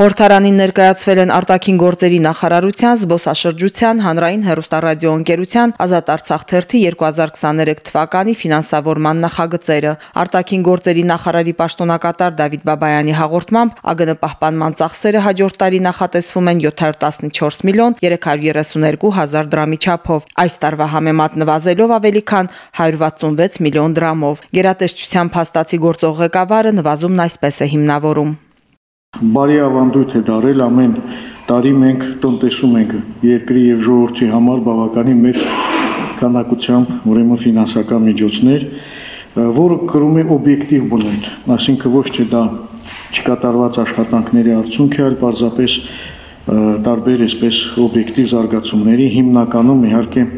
Խորհրդարանին ներկայացվել են արտաքին գործերի նախարարության, զբոսաշրջության, հանրային հեռուստարադիոընկերության Ազատ Արցախ թերթի 2023 թվականի ֆինանսավորման նախագծերը։ Արտաքին գործերի նախարարի պաշտոնակատար Դավիթ Բաբայանի հաղորդմամբ ԱԳՆ պահպանման ծախսերը հաջորդ տարի նախատեսվում են 714 միլիոն 332 հազար դրամի չափով։ Այս տարվա համեմատ նվազելով ավելի քան 166 միլիոն դրամով։ Գերատեսչության փաստացի գործող ղեկավարը նվազումն այսպես է հիմնավորում բարի ավանդույթ է դարել ամեն տարի մենք տնտեսում ենք երկրի եւ ժողովրդի համար բավականին մեծ քանակությամբ ուրեմն ֆինանսական միջոցներ, որը կրում է օբյեկտիվ բնույթ, այսինքն ոչ թե դա չկատարված աշխատանքների արդյունք է, այլ պարզապես տարբեր այսպես օբյեկտիվ զարգացումների հիմնականում իհարկե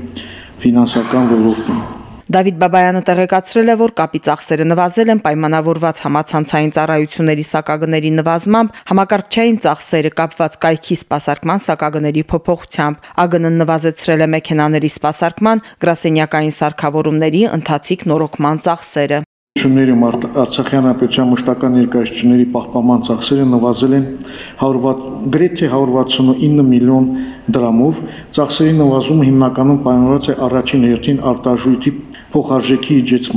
ֆինանսական ոլորտում Դավիթ Բաբայանը տեղեկացրել է, որ կապի ծախսերը նվազել են պայմանավորված համացանցային ծառայությունների սակագների նվազմամբ, համակարգչային ծախսերը կապված կայքի սպասարկման սակագների փոփոխությամբ։ ԱԳՆ-ն նվազեցրել է մեքենաների սպասարկման, գրասենյակային սարքավորումների ընթացիկ նորոգման ծախսերը։ Ուսումների Արցախի հանրապետության մշտական ներկայացությունների պահպանման ծախսերը նվազել են 100 գրեթե 169 միլիոն դրամով։ Ծախսերի նվազումը հիմնականում պայմանավորված է առաջին հերթին Pucharzyki i dziec.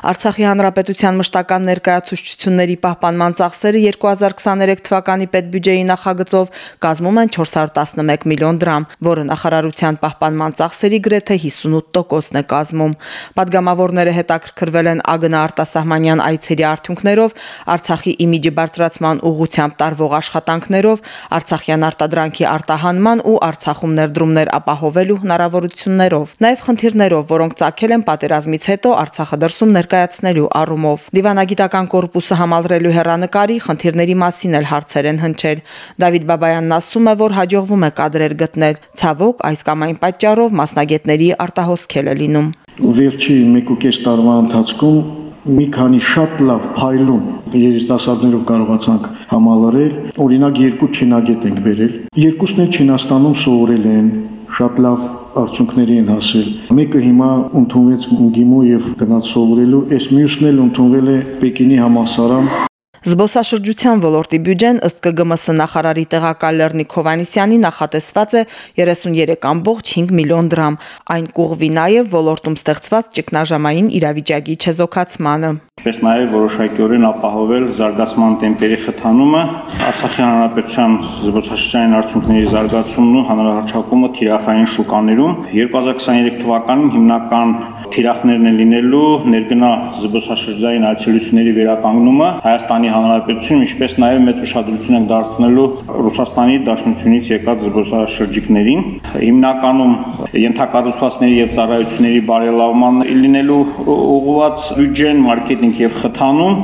Արցախի հանրապետության մշտական ներկայացուցչությունների պահպանման ծախսերը 2023 թվականի պետբյուջեի նախագծով կազմում են 411 միլիոն դրամ, որը նախարարության պահպանման ծախսերի գրեթե 58%-ն է կազմում։ Պատգամավորները հետաքրքրվել են ԱԳՆ արտասահմանյան այցերի արդյունքներով, Արցախի իմիջի բարձրացման ուղղությամբ տարվող աշխատանքներով, Արցախյան արտադրանքի արտահանման ու Արցախում ներդրումներ ապահովելու հնարավորություններով, նաև խնդիրներով, որոնք ցակել են պատերազմից հետո Արցախը դրսում ներ ներկայացնելու առումով։ Դիվանագիտական կորպուսը համալրելու հերանեկարի խնդիրների մասին էլ հարցեր են հնչել։ Դավիթ Բաբայանն ասում է, որ հաջողվում է կադրեր գտնել։ Ցավոք, այս կամ այն պատճառով մասնագետների արտահոսքել է լինում։ Վերջի 1.5 տարվա ընթացքում մի քանի շատ լավ փայլուն երիտասարդներով կարողացանք համալրել։ Օրինակ երկու չինագետ ենք բերել։ Երկուսն էլ Չինաստանում սովորել են, շատ լավ արդյունքների են հասել։ Մեկը հիմա ընդունվեց ԳԻՄՈ եւ գնաց սովորելու, այս մյուսն էլ ընդունվել է Պեկինի համալսարան Զբոսաշրջության ոլորտի բյուջեն ըստ ԿԳՄՍ նախարարի տեղակալ Լեռնիկ Հովանիսյանի նախատեսված է 33.5 միլիոն դրամ։ Այն կուղվի նաև ոլորտում ստեղծված ճգնաժամային իրավիճակի չեզոքացմանը ինչպես նաև որոշակիորեն ապահովել զարգացման տեմպերի խթանումը, Արցախի հանրապետության զբոսաշրջային արդյունքների զարգացումն ու հանրահարչակումը թիրախային շուկաներում 2023 թվականին հիմնական թիրախներն են լինելու ներգնա զբոսաշրջային այցելությունների վերականգնումը Հայաստանի Հանրապետությունում, ինչպես նաև մեծ ուշադրություն ենք դարձնելու Ռուսաստանի Դաշնությունից եկած զբոսաշրջիկներին։ Հիմնականում ենթակառուցվածքների եւ ծառայությունների բարելավման լինելու ուղղված բյուջեն, մարքեթինգ եւ խթանում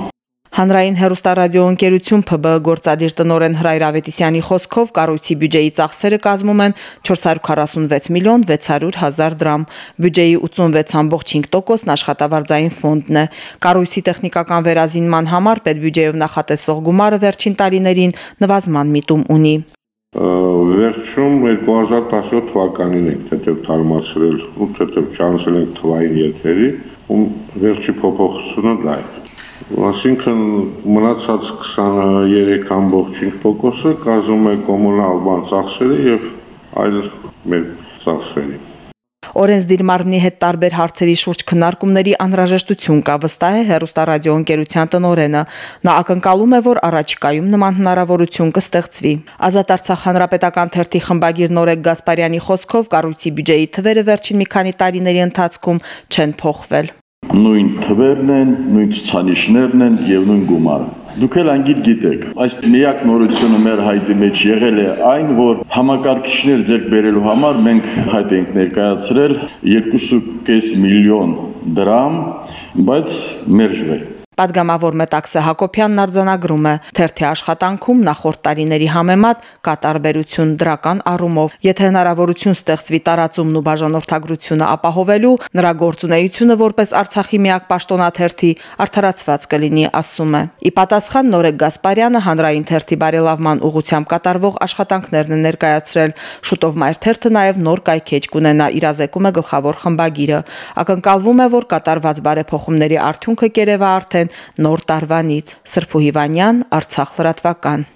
Հանրային հեռուստարադիոընկերություն ՓԲ գործադիր տնօրեն Հրայր Ավետիսյանի խոսքով կառույցի բյուջեի ծախսերը կազմում են 446 միլիոն 600 հազար դրամ։ Բյուջեի 86.5%-ն աշխատավարձային ֆոնդն է։ Կառույցի տեխնիկական վերազինման համար պետբյուջեով նախատեսվող գումարը վերջին տարիներին նվազման միտում ունի վերջում 2017 թվականին ենք թեթև թարմացրել ու թեթև չանցել ենք թվային եթերի, ու վերջի փոփոխությունը դա է։ Այսինքն մնացած 23.5%-ը կազմում է կոմունալ բան ծախսերը եւ այլ մեր ծախսերի։ Օրենսդիր մարմնի հետ տարբեր հարցերի շուրջ քննարկումների անհրաժեշտություն կա, վստահ է հերոստարադիոընկերության տնօրենը։ Նա ակնկալում է, որ առաջիկայում նման հնարավորություն կստեղծվի։ Ազատ Արցախ հանրապետական թերթի խմբագիր Նորեկ Գասպարյանի խոսքով կառույցի բյուջեի թվերը վերջին մի քանի տարիների ընթացքում չեն փոխվել նույն թվերն են, նույն ցուցանիշներն են եւ նույն գումարը։ Դուք էլ անգիր գիտեք, այս միակ նորությունը մեր հայտի մեջ եղել է այն, որ համակարգիչներ ձեռք բերելու համար մենք հայտ ենք ներկայացրել 2.5 միլիոն դրամ, բայց մերժվել Պատգամավոր Մետաքսե Հակոբյանն արձանագրում է, թերթի աշխատանքում նախորդ տարիների համեմատ կա տարբերություն դրական առումով։ Եթե հնարավորություն ստեղծվի տարածումն ու բաժանորդագրությունը ապահովելու, նրա գործունեությունը որպես Արցախի միակ պաշտոնաթերթի արդարացված կլինի, ասում է։ Ի պատասխան Նորեկ Գասպարյանը հանրային թերթի բարելավման ուղղությամբ կատարվող աշխատանքներն է ներկայացրել։ Շուտով մայր թերթը նաև նոր կայքեջ կունենա, իրազեկում է գլխավոր խմբագիրը։ Ակնկալվում է, որ կատարված բարեփոխումների արդյունքը կերևա արդեն նոր տարվանից։ Սրփու Հիվանյան, Արցախ լրատվական։